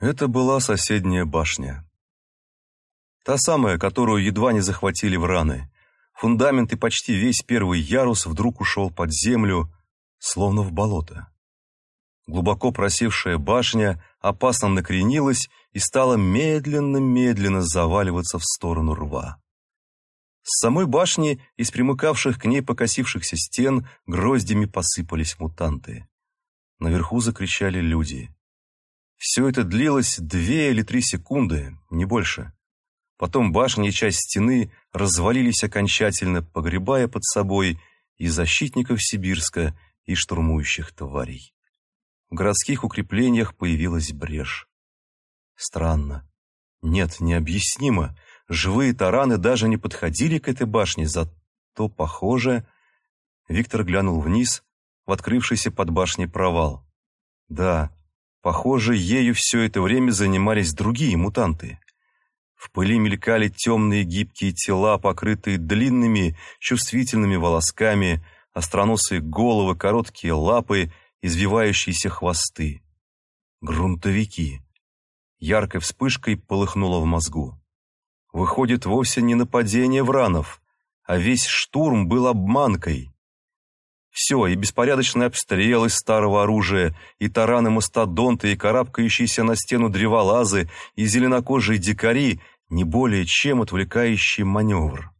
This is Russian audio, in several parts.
Это была соседняя башня. Та самая, которую едва не захватили в раны. Фундамент и почти весь первый ярус вдруг ушел под землю, словно в болото. Глубоко просевшая башня опасно накренилась и стала медленно-медленно заваливаться в сторону рва. С самой башни из примыкавших к ней покосившихся стен гроздями посыпались мутанты. Наверху закричали люди. Все это длилось две или три секунды, не больше. Потом башня и часть стены развалились окончательно, погребая под собой и защитников Сибирска, и штурмующих тварей. В городских укреплениях появилась брешь. Странно. Нет, необъяснимо. Живые тараны даже не подходили к этой башне, зато, похоже... Виктор глянул вниз в открывшийся под башней провал. Да, похоже, ею все это время занимались другие мутанты. В пыли мелькали темные гибкие тела, покрытые длинными чувствительными волосками, остроносые головы, короткие лапы, извивающиеся хвосты. Грунтовики. Яркой вспышкой полыхнуло в мозгу. Выходит, вовсе не нападение вранов, а весь штурм был обманкой. Все, и беспорядочный обстрел из старого оружия, и тараны мастодонты, и карабкающиеся на стену древолазы, и зеленокожие дикари, не более чем отвлекающий маневр.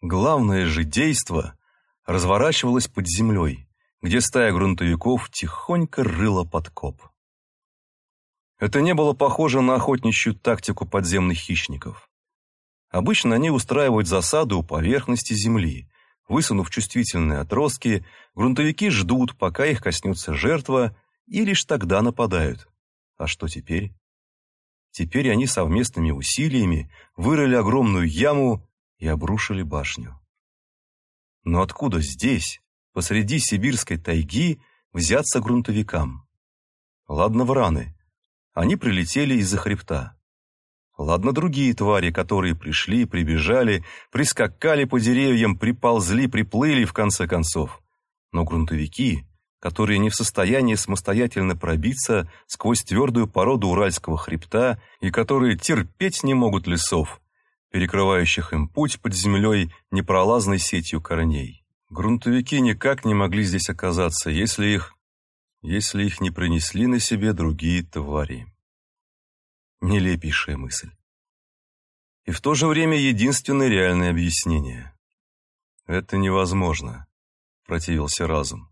Главное же действо разворачивалось под землей, где стая грунтовиков тихонько рыла подкоп. Это не было похоже на охотничью тактику подземных хищников. Обычно они устраивают засаду у поверхности земли. Высунув чувствительные отростки, грунтовики ждут, пока их коснется жертва, и лишь тогда нападают. А что теперь? Теперь они совместными усилиями вырыли огромную яму и обрушили башню. Но откуда здесь, посреди сибирской тайги, взяться грунтовикам? Ладно, враны. Они прилетели из-за хребта. Ладно, другие твари, которые пришли, прибежали, прискакали по деревьям, приползли, приплыли, в конце концов. Но грунтовики, которые не в состоянии самостоятельно пробиться сквозь твердую породу уральского хребта и которые терпеть не могут лесов, перекрывающих им путь под землей непролазной сетью корней. Грунтовики никак не могли здесь оказаться, если их... если их не принесли на себе другие твари. Нелепейшая мысль. И в то же время единственное реальное объяснение. «Это невозможно», — противился разум.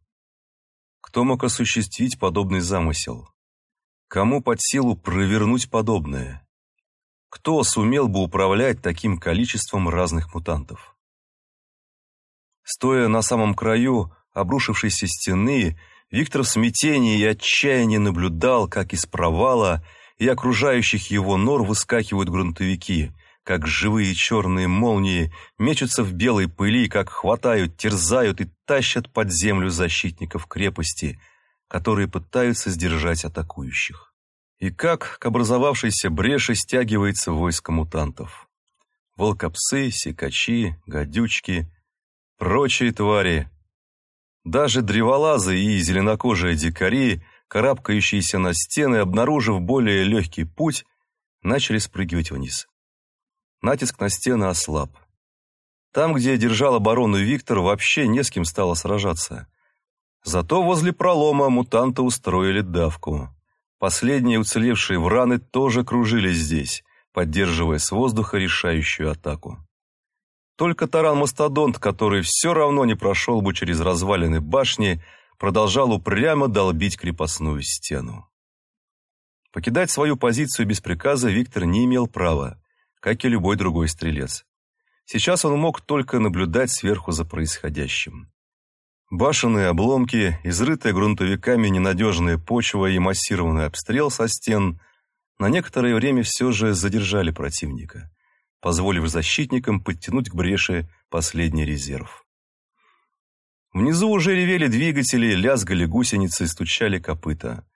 Кто мог осуществить подобный замысел? Кому под силу провернуть подобное? Кто сумел бы управлять таким количеством разных мутантов? Стоя на самом краю обрушившейся стены, Виктор в смятении и отчаянии наблюдал, как из провала и окружающих его нор выскакивают грунтовики, как живые черные молнии мечутся в белой пыли, как хватают, терзают и тащат под землю защитников крепости, которые пытаются сдержать атакующих. И как к образовавшейся бреши стягивается войско мутантов. Волкопсы, секачи, гадючки, прочие твари. Даже древолазы и зеленокожие дикари – карабкающиеся на стены, обнаружив более легкий путь, начали спрыгивать вниз. Натиск на стены ослаб. Там, где держал оборону Виктор, вообще не с кем стало сражаться. Зато возле пролома мутанты устроили давку. Последние уцелевшие враны тоже кружились здесь, поддерживая с воздуха решающую атаку. Только таран-мастодонт, который все равно не прошел бы через развалины башни, продолжал упрямо долбить крепостную стену. Покидать свою позицию без приказа Виктор не имел права, как и любой другой стрелец. Сейчас он мог только наблюдать сверху за происходящим. Башенные обломки, изрытая грунтовиками ненадежная почва и массированный обстрел со стен на некоторое время все же задержали противника, позволив защитникам подтянуть к бреши последний резерв. Внизу уже ревели двигатели, лязгали гусеницы и стучали копыта.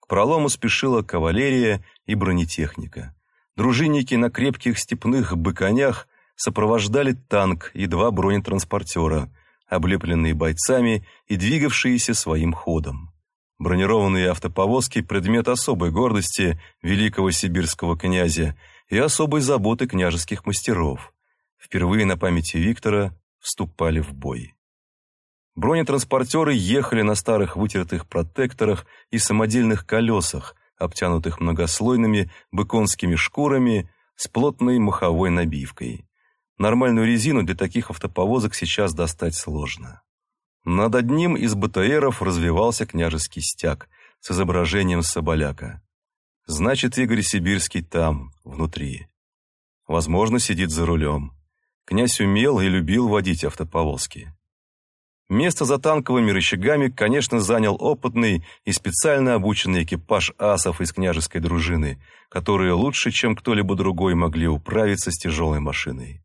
К пролому спешила кавалерия и бронетехника. Дружинники на крепких степных быконях сопровождали танк и два бронетранспортера, облепленные бойцами и двигавшиеся своим ходом. Бронированные автоповозки – предмет особой гордости великого сибирского князя и особой заботы княжеских мастеров. Впервые на памяти Виктора вступали в бой. Бронетранспортеры ехали на старых вытертых протекторах и самодельных колесах, обтянутых многослойными быконскими шкурами с плотной маховой набивкой. Нормальную резину для таких автоповозок сейчас достать сложно. Над одним из БТРов развивался княжеский стяг с изображением соболяка. Значит, Игорь Сибирский там, внутри. Возможно, сидит за рулем. Князь умел и любил водить автоповозки. Место за танковыми рычагами, конечно, занял опытный и специально обученный экипаж асов из княжеской дружины, которые лучше, чем кто-либо другой, могли управиться с тяжелой машиной.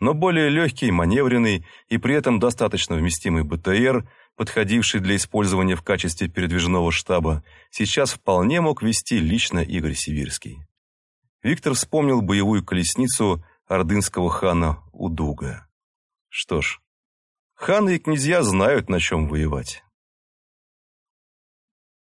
Но более легкий, маневренный и при этом достаточно вместимый БТР, подходивший для использования в качестве передвижного штаба, сейчас вполне мог вести лично Игорь Сибирский. Виктор вспомнил боевую колесницу ордынского хана Удуга. Что ж, Ханы и князья знают, на чем воевать.